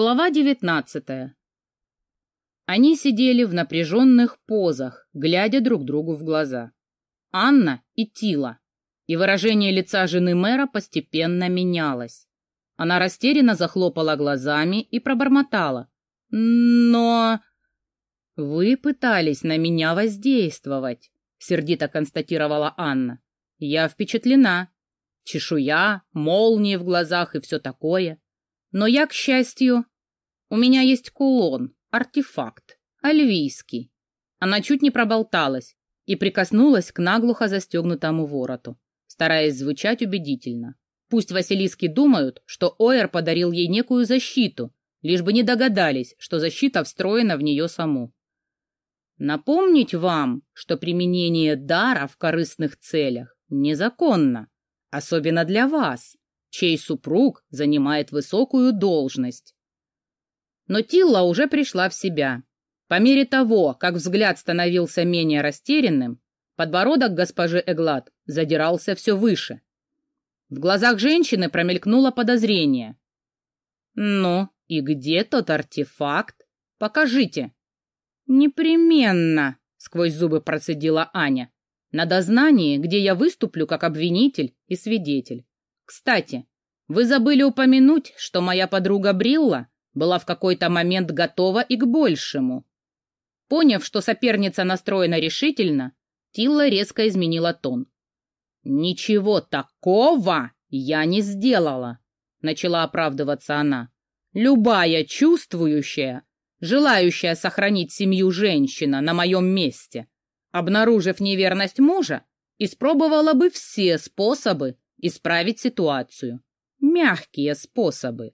Глава девятнадцатая. Они сидели в напряженных позах, глядя друг другу в глаза. Анна и Тила. И выражение лица жены мэра постепенно менялось. Она растерянно захлопала глазами и пробормотала. «Но...» «Вы пытались на меня воздействовать», — сердито констатировала Анна. «Я впечатлена. Чешуя, молнии в глазах и все такое. Но я, к счастью, у меня есть кулон, артефакт, альвийский. Она чуть не проболталась и прикоснулась к наглухо застегнутому вороту, стараясь звучать убедительно. Пусть Василиски думают, что Оэр подарил ей некую защиту, лишь бы не догадались, что защита встроена в нее саму. Напомнить вам, что применение дара в корыстных целях незаконно, особенно для вас, чей супруг занимает высокую должность. Но Тилла уже пришла в себя. По мере того, как взгляд становился менее растерянным, подбородок госпожи Эглад задирался все выше. В глазах женщины промелькнуло подозрение. «Ну, и где тот артефакт? Покажите». «Непременно», — сквозь зубы процедила Аня, «на дознании, где я выступлю как обвинитель и свидетель. Кстати, вы забыли упомянуть, что моя подруга Брилла была в какой-то момент готова и к большему. Поняв, что соперница настроена решительно, Тилла резко изменила тон. «Ничего такого я не сделала», — начала оправдываться она. «Любая чувствующая, желающая сохранить семью женщина на моем месте, обнаружив неверность мужа, испробовала бы все способы, исправить ситуацию. Мягкие способы.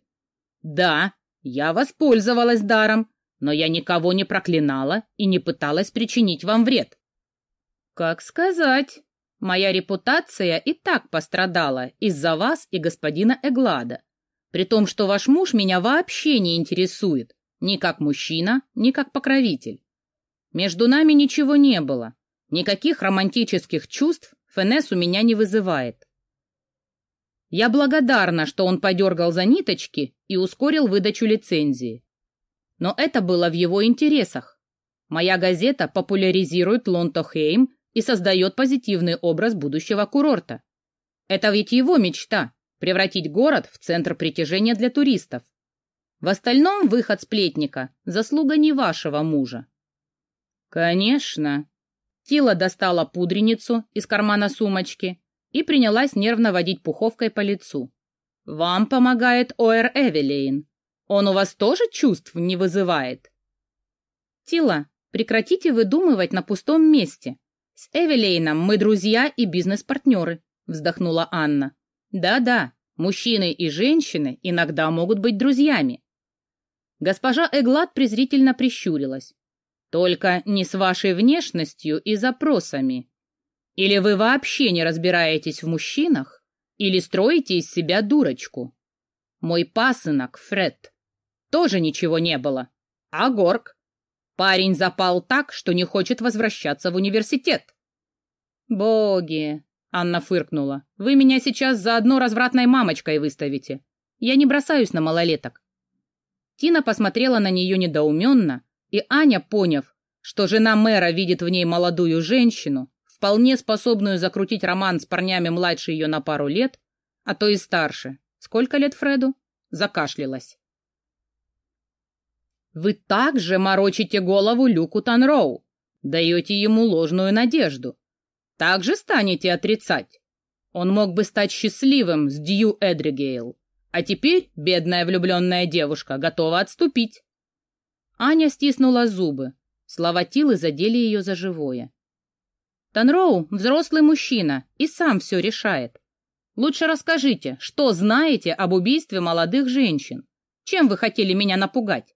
Да, я воспользовалась даром, но я никого не проклинала и не пыталась причинить вам вред. Как сказать? Моя репутация и так пострадала из-за вас и господина Эглада, при том, что ваш муж меня вообще не интересует, ни как мужчина, ни как покровитель. Между нами ничего не было, никаких романтических чувств Фенес у меня не вызывает. Я благодарна, что он подергал за ниточки и ускорил выдачу лицензии. Но это было в его интересах. Моя газета популяризирует Лонтохейм и создает позитивный образ будущего курорта. Это ведь его мечта – превратить город в центр притяжения для туристов. В остальном выход сплетника – заслуга не вашего мужа. Конечно. Тила достала пудреницу из кармана сумочки и принялась нервно водить пуховкой по лицу. «Вам помогает Оэр Эвелейн. Он у вас тоже чувств не вызывает?» «Тила, прекратите выдумывать на пустом месте. С Эвелейном мы друзья и бизнес-партнеры», — вздохнула Анна. «Да-да, мужчины и женщины иногда могут быть друзьями». Госпожа Эглад презрительно прищурилась. «Только не с вашей внешностью и запросами. Или вы вообще не разбираетесь в мужчинах, или строите из себя дурочку. Мой пасынок, Фред, тоже ничего не было. А Горг? Парень запал так, что не хочет возвращаться в университет. Боги, Анна фыркнула, вы меня сейчас заодно развратной мамочкой выставите. Я не бросаюсь на малолеток. Тина посмотрела на нее недоуменно, и Аня, поняв, что жена мэра видит в ней молодую женщину, вполне способную закрутить роман с парнями младше ее на пару лет, а то и старше. Сколько лет Фреду? Закашлялась. Вы также морочите голову Люку Танроу, даете ему ложную надежду. Также станете отрицать. Он мог бы стать счастливым с Дью Эдригейл, а теперь бедная влюбленная девушка готова отступить. Аня стиснула зубы. Слова Тилы задели ее за живое. Танроу — взрослый мужчина и сам все решает. Лучше расскажите, что знаете об убийстве молодых женщин? Чем вы хотели меня напугать?»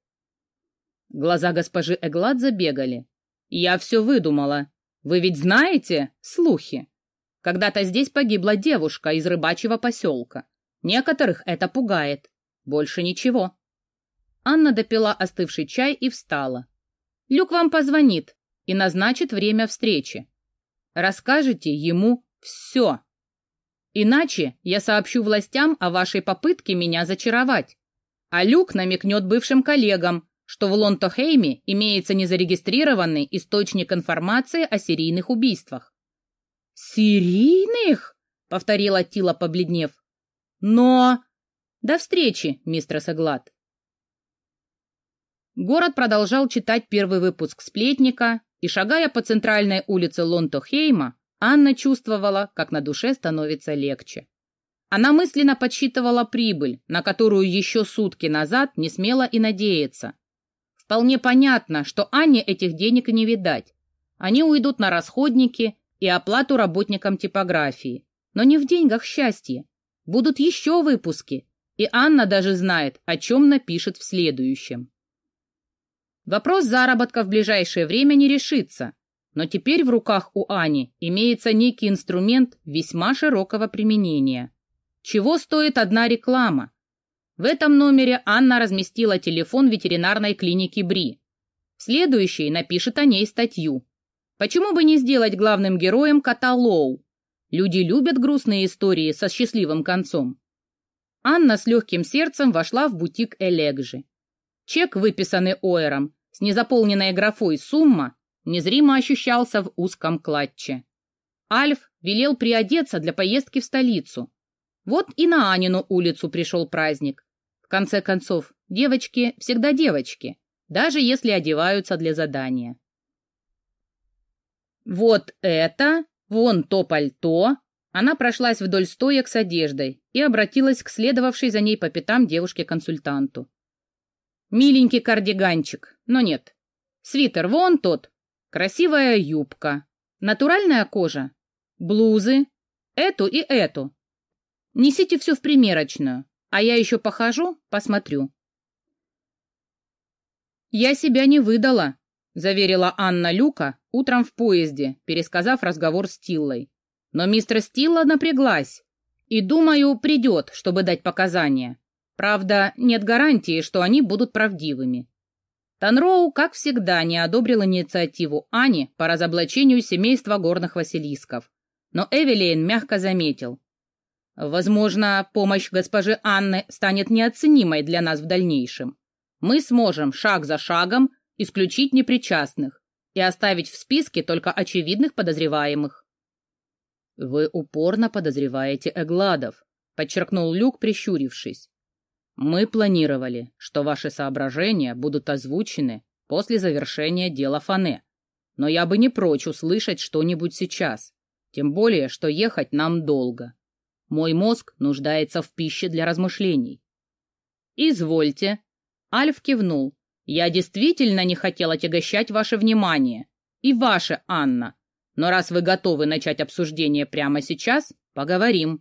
Глаза госпожи Эглад забегали. «Я все выдумала. Вы ведь знаете слухи? Когда-то здесь погибла девушка из рыбачьего поселка. Некоторых это пугает. Больше ничего». Анна допила остывший чай и встала. «Люк вам позвонит и назначит время встречи. Расскажете ему все. Иначе я сообщу властям о вашей попытке меня зачаровать. а Люк намекнет бывшим коллегам, что в Лонтохейме имеется незарегистрированный источник информации о серийных убийствах. «Серийных?» — повторила Тила, побледнев. «Но...» «До встречи, мистер Саглад». Город продолжал читать первый выпуск «Сплетника», и, шагая по центральной улице Лонтохейма, Анна чувствовала, как на душе становится легче. Она мысленно подсчитывала прибыль, на которую еще сутки назад не смела и надеяться. Вполне понятно, что Анне этих денег не видать. Они уйдут на расходники и оплату работникам типографии. Но не в деньгах счастье. Будут еще выпуски, и Анна даже знает, о чем напишет в следующем. Вопрос заработка в ближайшее время не решится, но теперь в руках у Ани имеется некий инструмент весьма широкого применения. Чего стоит одна реклама? В этом номере Анна разместила телефон ветеринарной клиники Бри. В следующей напишет о ней статью. Почему бы не сделать главным героем кота Лоу? Люди любят грустные истории со счастливым концом. Анна с легким сердцем вошла в бутик Элегжи. Чек, выписанный Оэром, с незаполненной графой «Сумма» незримо ощущался в узком клатче. Альф велел приодеться для поездки в столицу. Вот и на Анину улицу пришел праздник. В конце концов, девочки всегда девочки, даже если одеваются для задания. Вот это, вон то пальто. Она прошлась вдоль стоек с одеждой и обратилась к следовавшей за ней по пятам девушке-консультанту. Миленький кардиганчик, но нет. Свитер вон тот. Красивая юбка. Натуральная кожа. Блузы. Эту и эту. Несите все в примерочную, а я еще похожу, посмотрю. «Я себя не выдала», — заверила Анна Люка утром в поезде, пересказав разговор с Тиллой. Но мистер Стилла напряглась и, думаю, придет, чтобы дать показания. Правда, нет гарантии, что они будут правдивыми. Танроу, как всегда, не одобрил инициативу Ани по разоблачению семейства горных Василисков. Но Эвелейн мягко заметил. Возможно, помощь госпожи Анны станет неоценимой для нас в дальнейшем. Мы сможем шаг за шагом исключить непричастных и оставить в списке только очевидных подозреваемых. «Вы упорно подозреваете Эгладов», — подчеркнул Люк, прищурившись. Мы планировали, что ваши соображения будут озвучены после завершения дела Фане. Но я бы не прочь услышать что-нибудь сейчас, тем более, что ехать нам долго. Мой мозг нуждается в пище для размышлений. Извольте. Альф кивнул. Я действительно не хотел отягощать ваше внимание. И ваше, Анна. Но раз вы готовы начать обсуждение прямо сейчас, поговорим.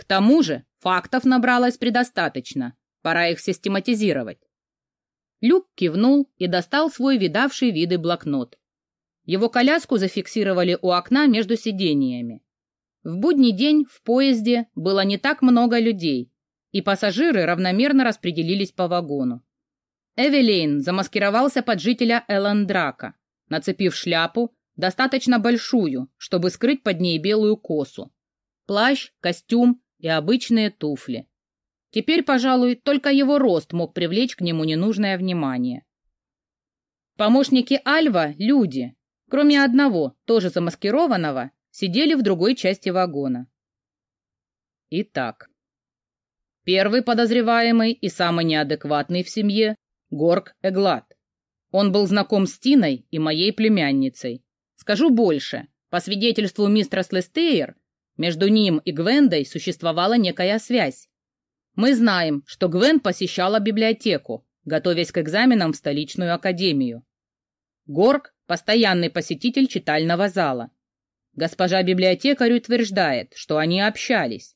К тому же фактов набралось предостаточно. Пора их систематизировать. Люк кивнул и достал свой видавший виды блокнот. Его коляску зафиксировали у окна между сидениями. В будний день в поезде было не так много людей, и пассажиры равномерно распределились по вагону. Эвелейн замаскировался под жителя Эландрака, нацепив шляпу, достаточно большую, чтобы скрыть под ней белую косу. Плащ, костюм и обычные туфли. Теперь, пожалуй, только его рост мог привлечь к нему ненужное внимание. Помощники Альва — люди. Кроме одного, тоже замаскированного, сидели в другой части вагона. Итак, первый подозреваемый и самый неадекватный в семье — Горг Эглат. Он был знаком с Тиной и моей племянницей. Скажу больше, по свидетельству мистера Слестейр, между ним и Гвендой существовала некая связь. Мы знаем, что Гвен посещала библиотеку, готовясь к экзаменам в столичную академию. Горг – постоянный посетитель читального зала. Госпожа библиотекарь утверждает, что они общались.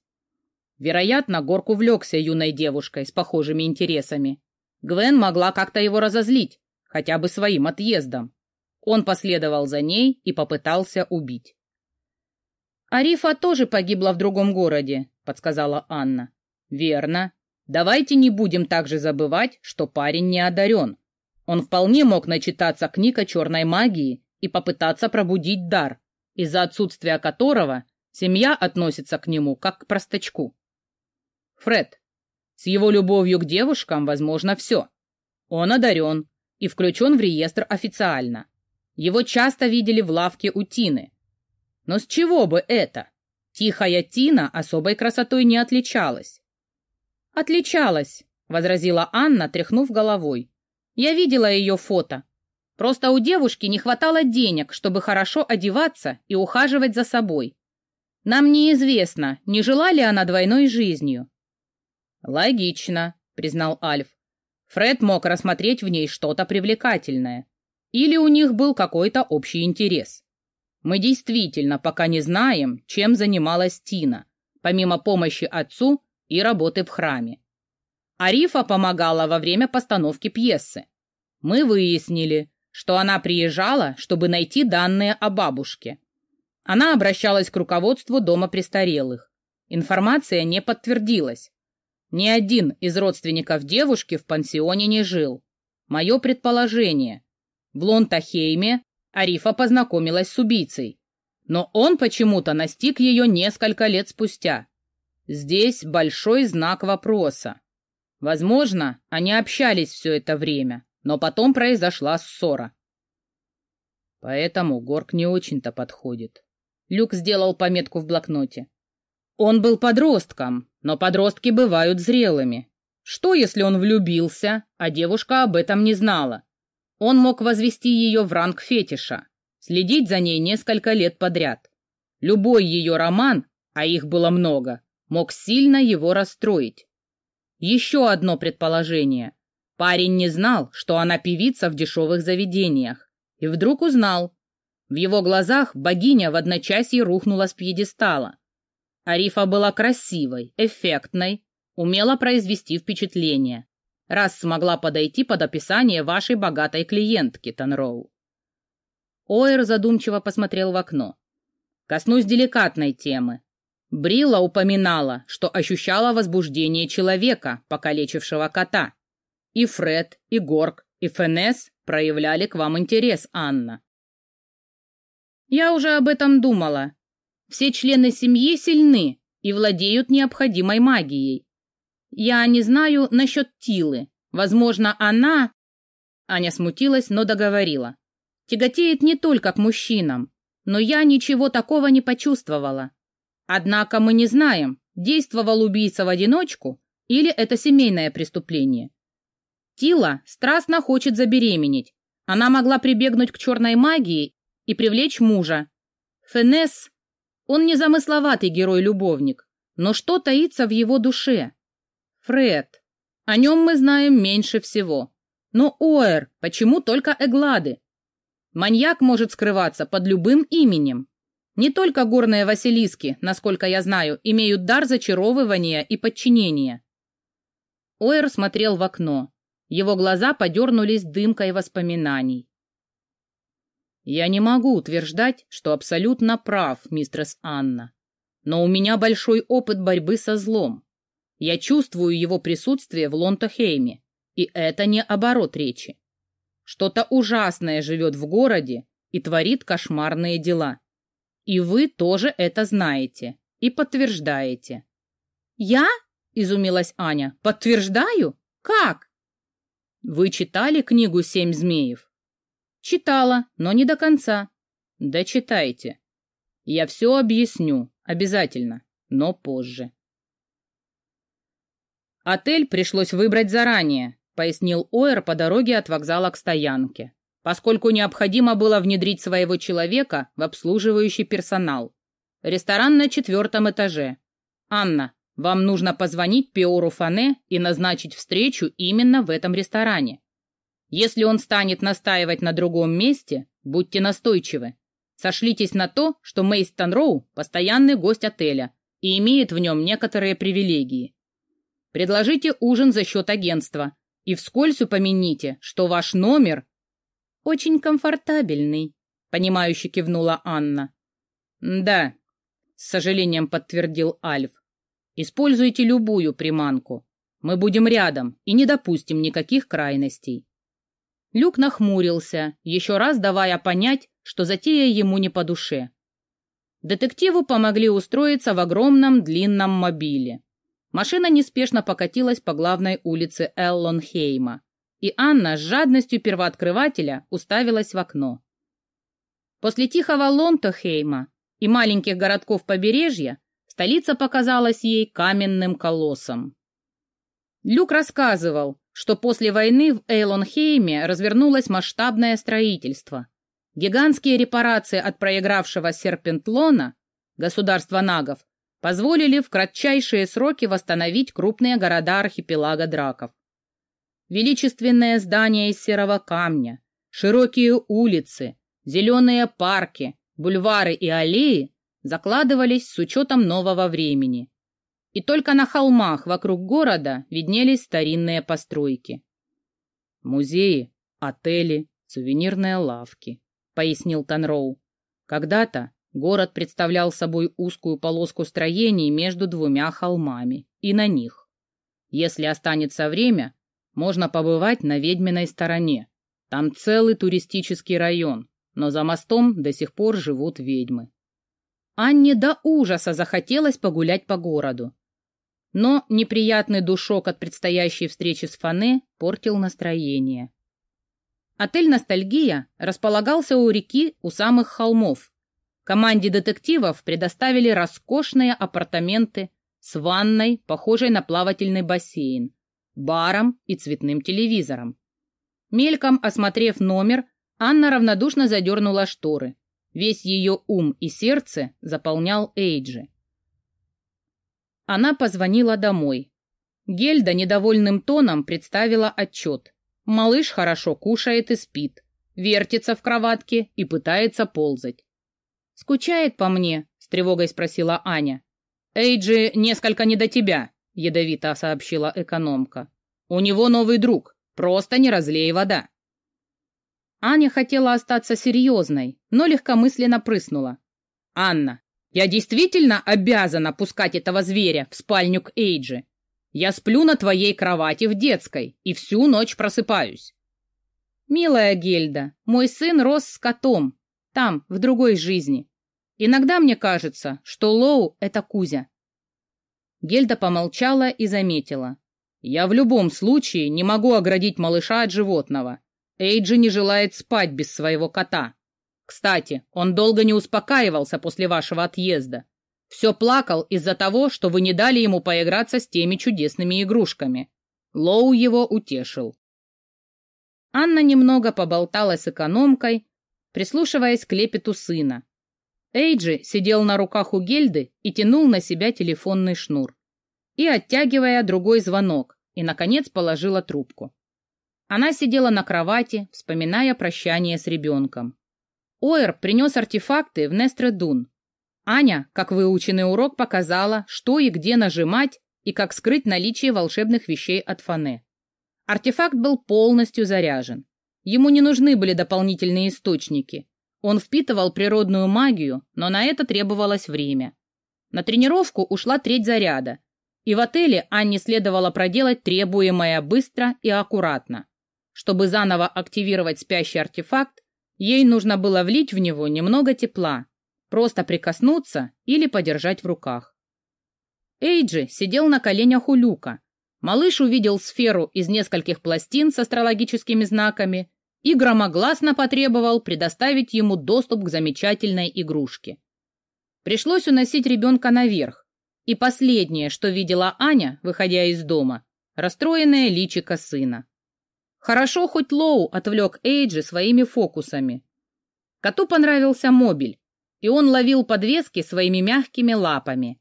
Вероятно, Горг увлекся юной девушкой с похожими интересами. Гвен могла как-то его разозлить, хотя бы своим отъездом. Он последовал за ней и попытался убить. «Арифа тоже погибла в другом городе», — подсказала Анна. «Верно. Давайте не будем также забывать, что парень не одарен. Он вполне мог начитаться книг о черной магии и попытаться пробудить дар, из-за отсутствия которого семья относится к нему как к простачку. Фред, С его любовью к девушкам возможно все. Он одарен и включен в реестр официально. Его часто видели в лавке у Тины. Но с чего бы это? Тихая Тина особой красотой не отличалась. «Отличалась», — возразила Анна, тряхнув головой. «Я видела ее фото. Просто у девушки не хватало денег, чтобы хорошо одеваться и ухаживать за собой. Нам неизвестно, не жила ли она двойной жизнью». «Логично», — признал Альф. Фред мог рассмотреть в ней что-то привлекательное. Или у них был какой-то общий интерес. Мы действительно пока не знаем, чем занималась Тина, помимо помощи отцу и работы в храме. Арифа помогала во время постановки пьесы. Мы выяснили, что она приезжала, чтобы найти данные о бабушке. Она обращалась к руководству дома престарелых. Информация не подтвердилась. Ни один из родственников девушки в пансионе не жил. Мое предположение. В Лонтахейме Арифа познакомилась с убийцей, но он почему-то настиг ее несколько лет спустя. Здесь большой знак вопроса. Возможно, они общались все это время, но потом произошла ссора. Поэтому Горк не очень-то подходит. Люк сделал пометку в блокноте. Он был подростком, но подростки бывают зрелыми. Что, если он влюбился, а девушка об этом не знала? Он мог возвести ее в ранг фетиша, следить за ней несколько лет подряд. Любой ее роман, а их было много, мог сильно его расстроить. Еще одно предположение. Парень не знал, что она певица в дешевых заведениях, и вдруг узнал. В его глазах богиня в одночасье рухнула с пьедестала. Арифа была красивой, эффектной, умела произвести впечатление раз смогла подойти под описание вашей богатой клиентки, Танроу. Оэр задумчиво посмотрел в окно. Коснусь деликатной темы. Брила упоминала, что ощущала возбуждение человека, покалечившего кота. И Фред, и Горг, и Фенес проявляли к вам интерес, Анна. Я уже об этом думала. Все члены семьи сильны и владеют необходимой магией, я не знаю насчет Тилы. Возможно, она...» Аня смутилась, но договорила. «Тяготеет не только к мужчинам, но я ничего такого не почувствовала. Однако мы не знаем, действовал убийца в одиночку или это семейное преступление. Тила страстно хочет забеременеть. Она могла прибегнуть к черной магии и привлечь мужа. Фенес, он не замысловатый герой-любовник, но что таится в его душе? Фред. О нем мы знаем меньше всего. Но Оэр, почему только Эглады? Маньяк может скрываться под любым именем. Не только горные Василиски, насколько я знаю, имеют дар зачаровывания и подчинения. Оэр смотрел в окно. Его глаза подернулись дымкой воспоминаний. «Я не могу утверждать, что абсолютно прав, мистерс Анна, но у меня большой опыт борьбы со злом. Я чувствую его присутствие в Лонтохейме, и это не оборот речи. Что-то ужасное живет в городе и творит кошмарные дела. И вы тоже это знаете и подтверждаете. «Я?» — изумилась Аня. «Подтверждаю? Как?» «Вы читали книгу «Семь змеев»?» «Читала, но не до конца». «Дочитайте. Я все объясню, обязательно, но позже». «Отель пришлось выбрать заранее», — пояснил Оэр по дороге от вокзала к стоянке, поскольку необходимо было внедрить своего человека в обслуживающий персонал. Ресторан на четвертом этаже. «Анна, вам нужно позвонить Пиору Фане и назначить встречу именно в этом ресторане. Если он станет настаивать на другом месте, будьте настойчивы. Сошлитесь на то, что Мейстон Роу – постоянный гость отеля и имеет в нем некоторые привилегии. Предложите ужин за счет агентства и вскользь упомяните, что ваш номер очень комфортабельный, понимающе кивнула Анна. Да, с сожалением подтвердил Альф. Используйте любую приманку. Мы будем рядом и не допустим никаких крайностей. Люк нахмурился, еще раз давая понять, что затея ему не по душе. Детективу помогли устроиться в огромном длинном мобиле. Машина неспешно покатилась по главной улице Эллонхейма, и Анна с жадностью первооткрывателя уставилась в окно. После тихого Лонтохейма и маленьких городков побережья столица показалась ей каменным колоссом. Люк рассказывал, что после войны в Эйлонхейме развернулось масштабное строительство. Гигантские репарации от проигравшего Серпентлона, государства нагов, позволили в кратчайшие сроки восстановить крупные города архипелага драков. Величественные здания из серого камня, широкие улицы, зеленые парки, бульвары и аллеи закладывались с учетом нового времени. И только на холмах вокруг города виднелись старинные постройки. Музеи, отели, сувенирные лавки, пояснил Танроу. Когда-то Город представлял собой узкую полоску строений между двумя холмами, и на них. Если останется время, можно побывать на ведьминой стороне. Там целый туристический район, но за мостом до сих пор живут ведьмы. Анне до ужаса захотелось погулять по городу. Но неприятный душок от предстоящей встречи с Фане портил настроение. Отель «Ностальгия» располагался у реки у самых холмов, Команде детективов предоставили роскошные апартаменты с ванной, похожей на плавательный бассейн, баром и цветным телевизором. Мельком осмотрев номер, Анна равнодушно задернула шторы. Весь ее ум и сердце заполнял Эйджи. Она позвонила домой. Гельда недовольным тоном представила отчет. Малыш хорошо кушает и спит, вертится в кроватке и пытается ползать. «Скучает по мне?» — с тревогой спросила Аня. «Эйджи несколько не до тебя», — ядовито сообщила экономка. «У него новый друг. Просто не разлей вода». Аня хотела остаться серьезной, но легкомысленно прыснула. «Анна, я действительно обязана пускать этого зверя в спальню к Эйджи. Я сплю на твоей кровати в детской и всю ночь просыпаюсь». «Милая Гельда, мой сын рос с котом, там, в другой жизни. Иногда мне кажется, что Лоу — это Кузя. Гельда помолчала и заметила. Я в любом случае не могу оградить малыша от животного. Эйджи не желает спать без своего кота. Кстати, он долго не успокаивался после вашего отъезда. Все плакал из-за того, что вы не дали ему поиграться с теми чудесными игрушками. Лоу его утешил. Анна немного поболтала с экономкой, прислушиваясь к лепету сына. Эйджи сидел на руках у Гельды и тянул на себя телефонный шнур. И, оттягивая другой звонок, и, наконец, положила трубку. Она сидела на кровати, вспоминая прощание с ребенком. Оэр принес артефакты в Нестредун. Аня, как выученный урок, показала, что и где нажимать и как скрыть наличие волшебных вещей от Фане. Артефакт был полностью заряжен. Ему не нужны были дополнительные источники. Он впитывал природную магию, но на это требовалось время. На тренировку ушла треть заряда, и в отеле Анне следовало проделать требуемое быстро и аккуратно. Чтобы заново активировать спящий артефакт, ей нужно было влить в него немного тепла, просто прикоснуться или подержать в руках. Эйджи сидел на коленях у люка. Малыш увидел сферу из нескольких пластин с астрологическими знаками и громогласно потребовал предоставить ему доступ к замечательной игрушке. Пришлось уносить ребенка наверх, и последнее, что видела Аня, выходя из дома, расстроенное личико сына. Хорошо хоть Лоу отвлек Эйджи своими фокусами. Коту понравился мобиль, и он ловил подвески своими мягкими лапами.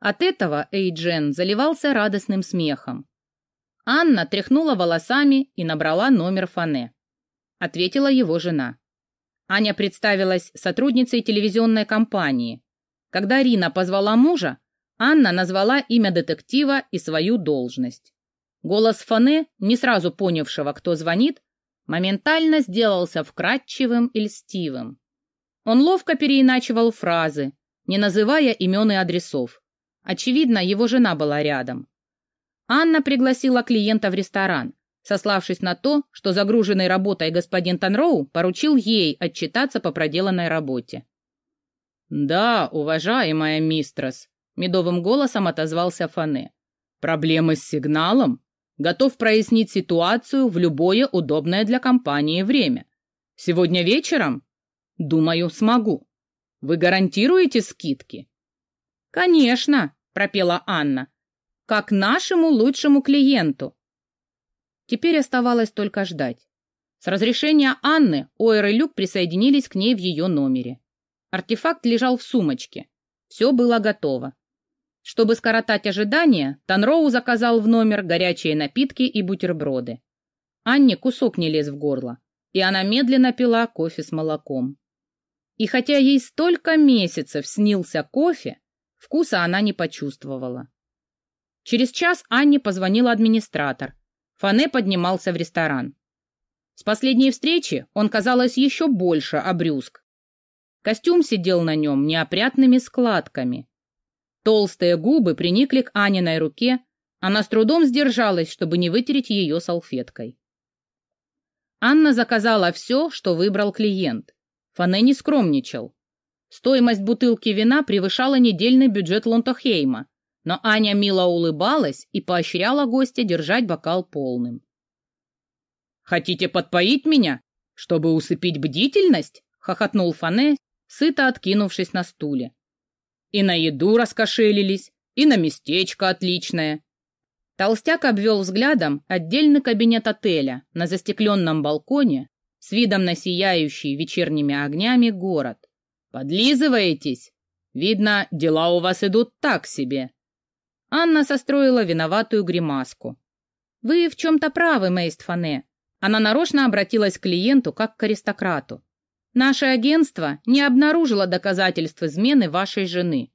От этого Эйджен заливался радостным смехом. Анна тряхнула волосами и набрала номер Фане. — ответила его жена. Аня представилась сотрудницей телевизионной компании. Когда Рина позвала мужа, Анна назвала имя детектива и свою должность. Голос Фане, не сразу понявшего, кто звонит, моментально сделался вкрадчивым и льстивым. Он ловко переиначивал фразы, не называя имен и адресов. Очевидно, его жена была рядом. Анна пригласила клиента в ресторан сославшись на то, что загруженный работой господин Танроу поручил ей отчитаться по проделанной работе. «Да, уважаемая мистрess», — медовым голосом отозвался Фане. Проблемы с сигналом? Готов прояснить ситуацию в любое удобное для компании время. Сегодня вечером? Думаю, смогу. Вы гарантируете скидки? Конечно, пропела Анна. Как нашему лучшему клиенту. Теперь оставалось только ждать. С разрешения Анны Ойр и Люк присоединились к ней в ее номере. Артефакт лежал в сумочке. Все было готово. Чтобы скоротать ожидания, Танроу заказал в номер горячие напитки и бутерброды. Анне кусок не лез в горло, и она медленно пила кофе с молоком. И хотя ей столько месяцев снился кофе, вкуса она не почувствовала. Через час Анне позвонил администратор. Фане поднимался в ресторан. С последней встречи он, казалось, еще больше обрюзг. Костюм сидел на нем неопрятными складками. Толстые губы приникли к Аниной руке, она с трудом сдержалась, чтобы не вытереть ее салфеткой. Анна заказала все, что выбрал клиент. Фане не скромничал. Стоимость бутылки вина превышала недельный бюджет Лонтохейма, но Аня мило улыбалась и поощряла гостя держать бокал полным. «Хотите подпоить меня, чтобы усыпить бдительность?» — хохотнул Фане, сыто откинувшись на стуле. «И на еду раскошелились, и на местечко отличное». Толстяк обвел взглядом отдельный кабинет отеля на застекленном балконе с видом на сияющий вечерними огнями город. «Подлизываетесь? Видно, дела у вас идут так себе». Анна состроила виноватую гримаску. «Вы в чем-то правы, Мейст Фане. Она нарочно обратилась к клиенту как к аристократу. Наше агентство не обнаружило доказательств измены вашей жены.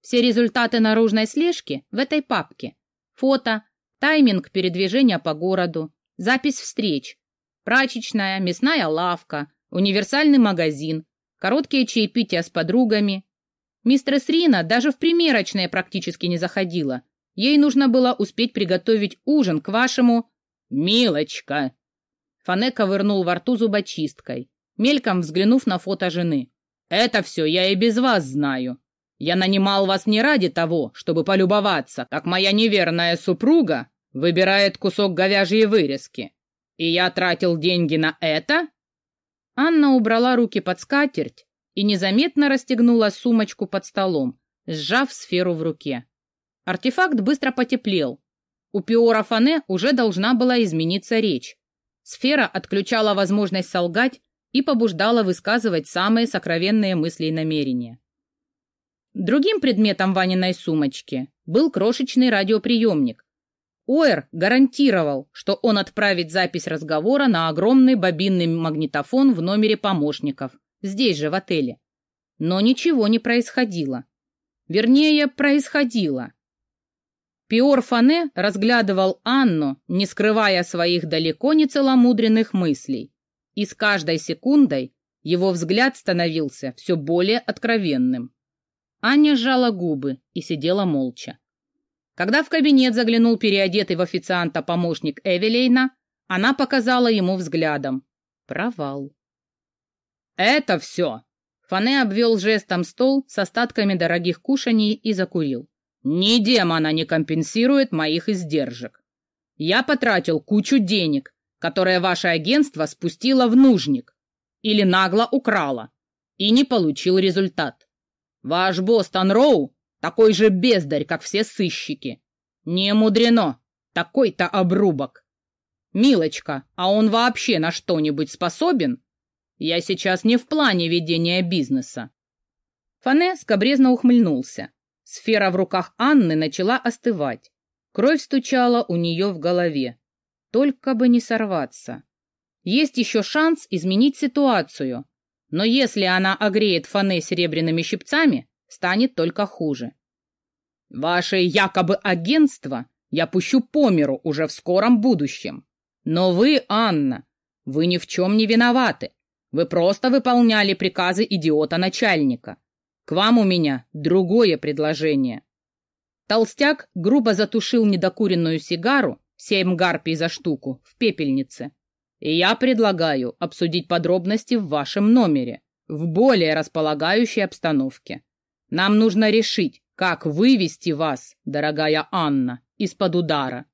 Все результаты наружной слежки в этой папке. Фото, тайминг передвижения по городу, запись встреч, прачечная, мясная лавка, универсальный магазин, короткие чаепития с подругами. Мистер Рина даже в примерочное практически не заходила. Ей нужно было успеть приготовить ужин к вашему... «Милочка!» Фане ковырнул во рту зубочисткой, мельком взглянув на фото жены. «Это все я и без вас знаю. Я нанимал вас не ради того, чтобы полюбоваться, как моя неверная супруга выбирает кусок говяжьей вырезки. И я тратил деньги на это?» Анна убрала руки под скатерть и незаметно расстегнула сумочку под столом, сжав сферу в руке. Артефакт быстро потеплел. У Пиора Фане уже должна была измениться речь. Сфера отключала возможность солгать и побуждала высказывать самые сокровенные мысли и намерения. Другим предметом Ваниной сумочки был крошечный радиоприемник. Уэр гарантировал, что он отправит запись разговора на огромный бобинный магнитофон в номере помощников, здесь же, в отеле. Но ничего не происходило. Вернее, происходило. Пиор Фане разглядывал Анну, не скрывая своих далеко не целомудренных мыслей. И с каждой секундой его взгляд становился все более откровенным. Аня сжала губы и сидела молча. Когда в кабинет заглянул переодетый в официанта помощник Эвелейна, она показала ему взглядом. Провал. «Это все!» Фане обвел жестом стол с остатками дорогих кушаний и закурил. Ни демона не компенсирует моих издержек. Я потратил кучу денег, которые ваше агентство спустило в нужник или нагло украло, и не получил результат. Ваш босс Танроу такой же бездарь, как все сыщики. Не мудрено, такой-то обрубок. Милочка, а он вообще на что-нибудь способен? Я сейчас не в плане ведения бизнеса. Фане скобрезно ухмыльнулся. Сфера в руках Анны начала остывать. Кровь стучала у нее в голове. Только бы не сорваться. Есть еще шанс изменить ситуацию. Но если она огреет Фане серебряными щипцами, станет только хуже. Ваше якобы агентство я пущу по миру уже в скором будущем. Но вы, Анна, вы ни в чем не виноваты. Вы просто выполняли приказы идиота-начальника. К вам у меня другое предложение. Толстяк грубо затушил недокуренную сигару, семь гарпий за штуку, в пепельнице. И я предлагаю обсудить подробности в вашем номере, в более располагающей обстановке. Нам нужно решить, как вывести вас, дорогая Анна, из-под удара.